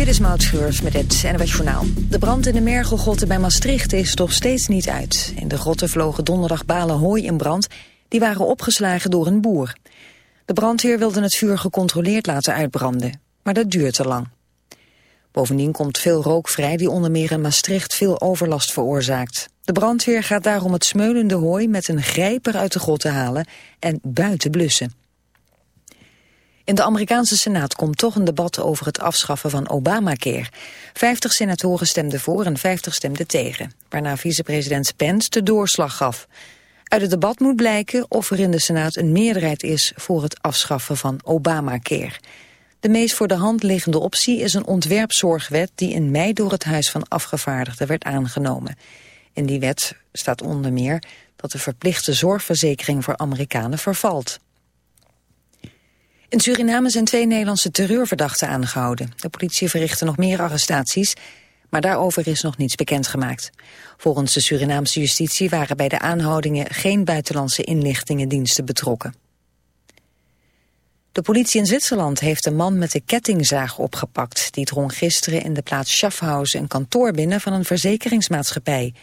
Dit is Maud Schreurs met het NWS Journaal. De brand in de Mergelgrotten bij Maastricht is nog steeds niet uit. In de grotten vlogen donderdag balen hooi in brand. Die waren opgeslagen door een boer. De brandweer wilde het vuur gecontroleerd laten uitbranden. Maar dat duurt te lang. Bovendien komt veel rook vrij die onder meer in Maastricht veel overlast veroorzaakt. De brandweer gaat daarom het smeulende hooi met een grijper uit de grotten halen en buiten blussen. In de Amerikaanse Senaat komt toch een debat over het afschaffen van Obamacare. Vijftig senatoren stemden voor en vijftig stemden tegen. Waarna vicepresident Pence de doorslag gaf. Uit het debat moet blijken of er in de Senaat een meerderheid is voor het afschaffen van Obamacare. De meest voor de hand liggende optie is een ontwerpzorgwet die in mei door het Huis van Afgevaardigden werd aangenomen. In die wet staat onder meer dat de verplichte zorgverzekering voor Amerikanen vervalt. In Suriname zijn twee Nederlandse terreurverdachten aangehouden. De politie verrichtte nog meer arrestaties, maar daarover is nog niets bekendgemaakt. Volgens de Surinaamse justitie waren bij de aanhoudingen geen buitenlandse inlichtingendiensten betrokken. De politie in Zwitserland heeft een man met de kettingzaag opgepakt. Die drong gisteren in de plaats Schaffhausen een kantoor binnen van een verzekeringsmaatschappij.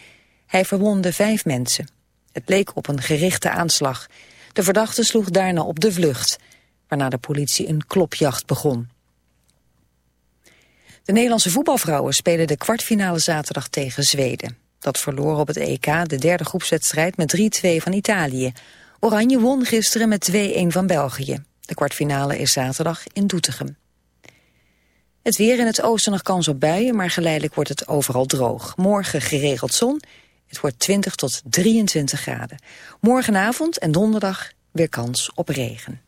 Hij verwonde vijf mensen. Het leek op een gerichte aanslag. De verdachte sloeg daarna op de vlucht waarna de politie een klopjacht begon. De Nederlandse voetbalvrouwen spelen de kwartfinale zaterdag tegen Zweden. Dat verloor op het EK de derde groepswedstrijd met 3-2 van Italië. Oranje won gisteren met 2-1 van België. De kwartfinale is zaterdag in Doetinchem. Het weer in het oosten nog kans op buien, maar geleidelijk wordt het overal droog. Morgen geregeld zon, het wordt 20 tot 23 graden. Morgenavond en donderdag weer kans op regen.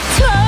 return.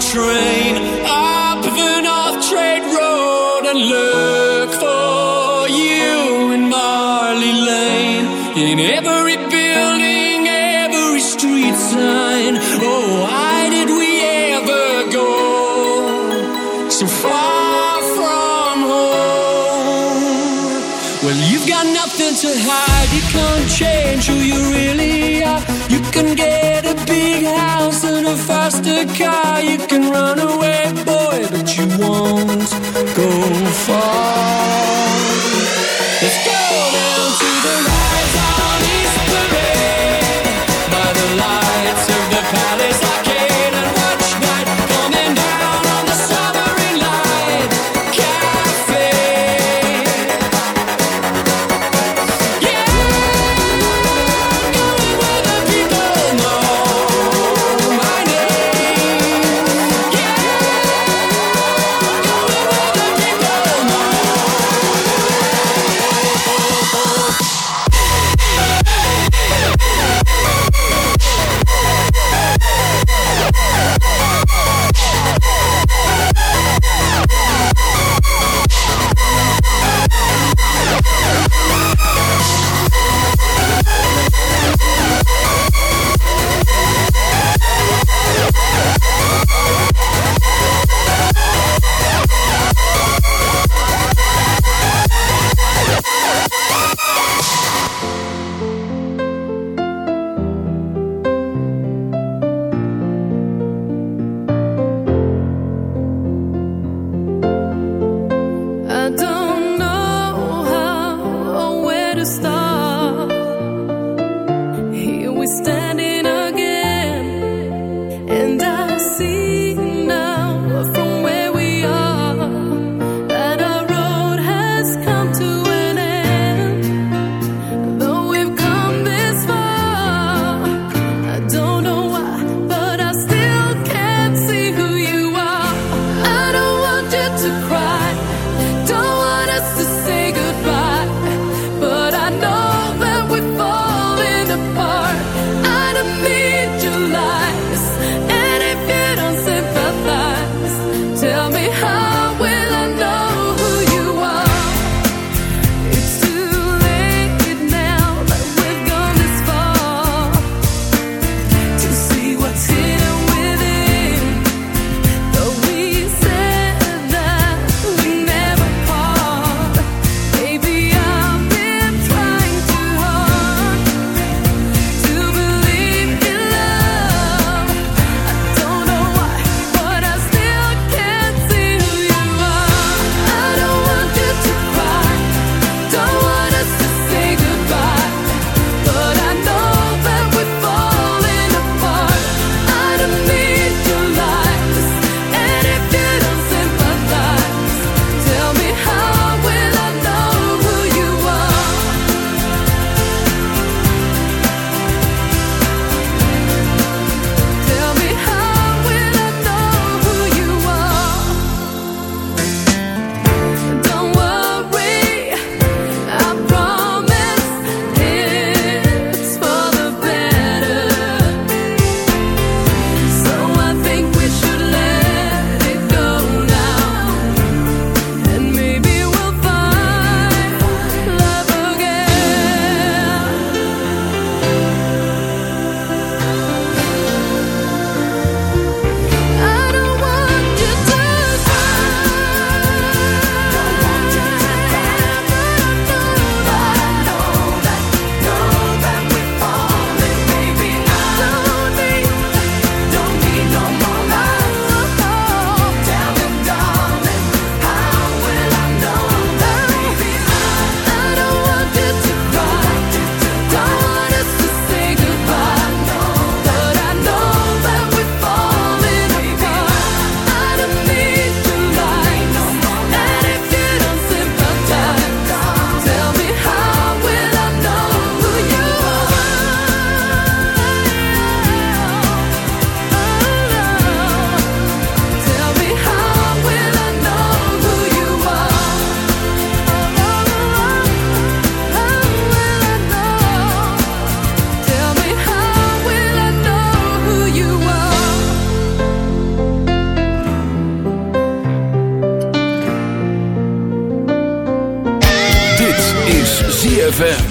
train up the North Trade Road and look for you in Marley Lane. In every building, every street sign. Oh, why did we ever go so far from home? Well, you've got nothing to hide. You can't change who you really are. You can get a big house and a faster car. You ZFM.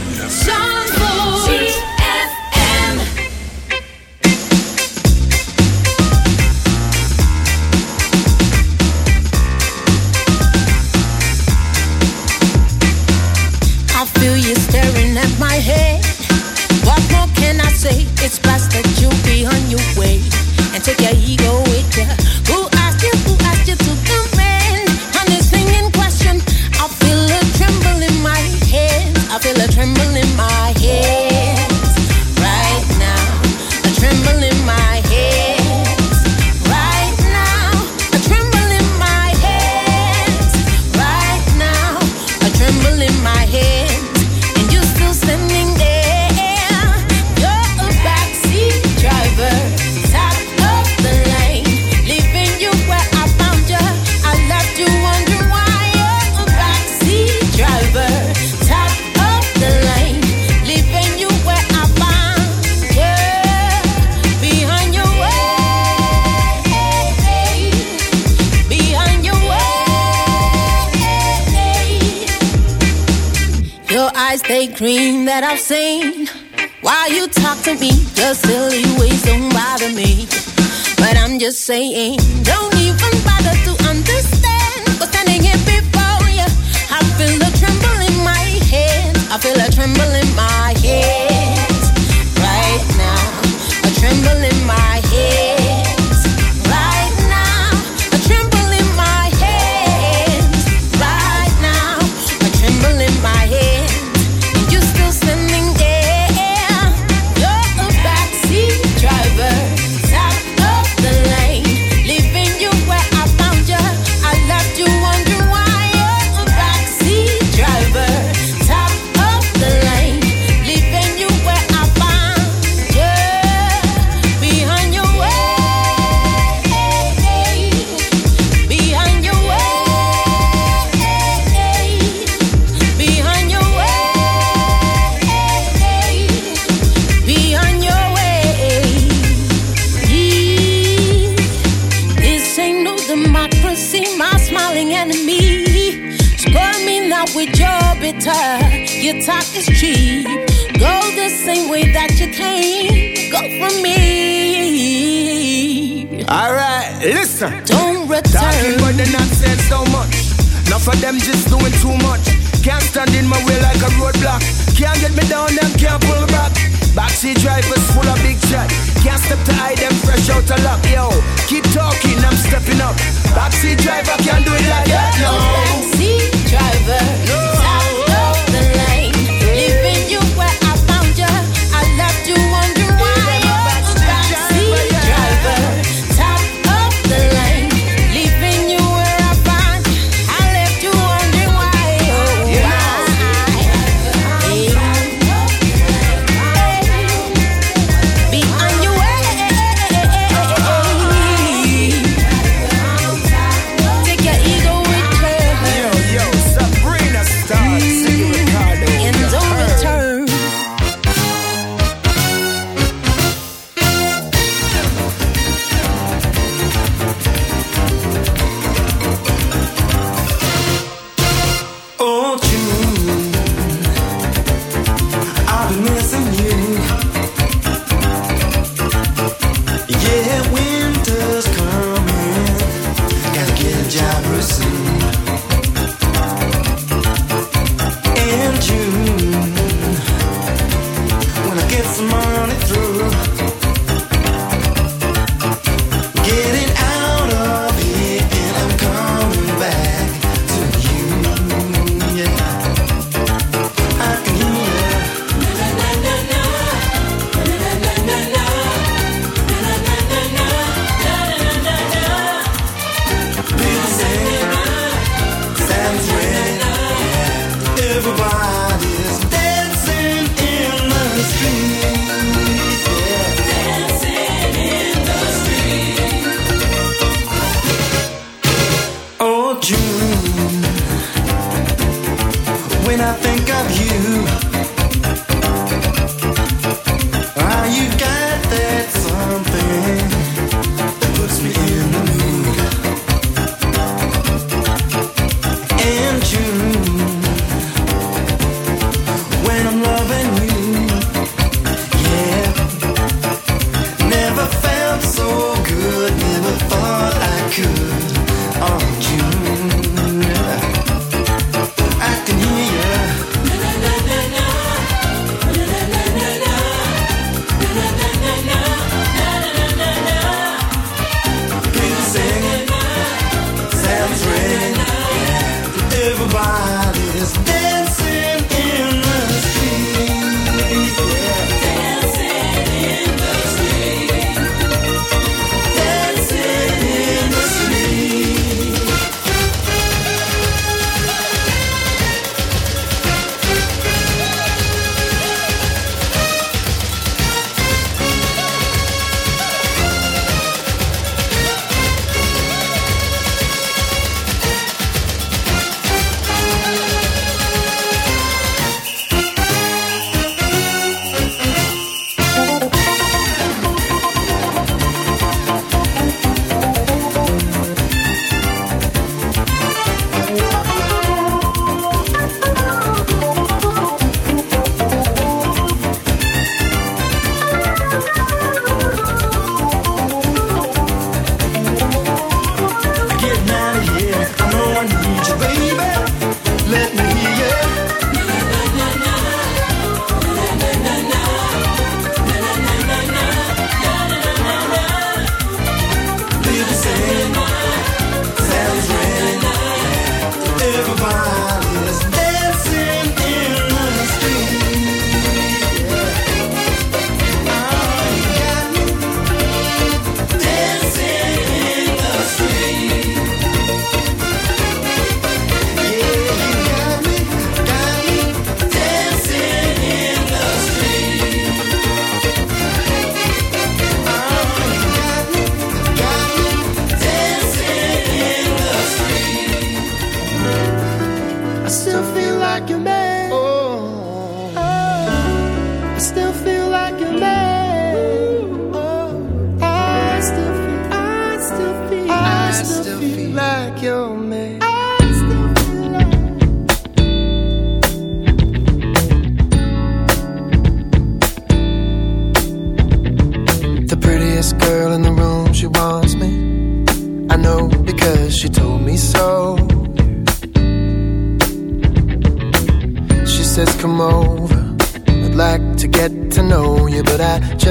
still feel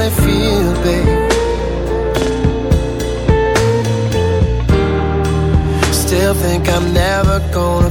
they feel, babe. Still think I'm never gonna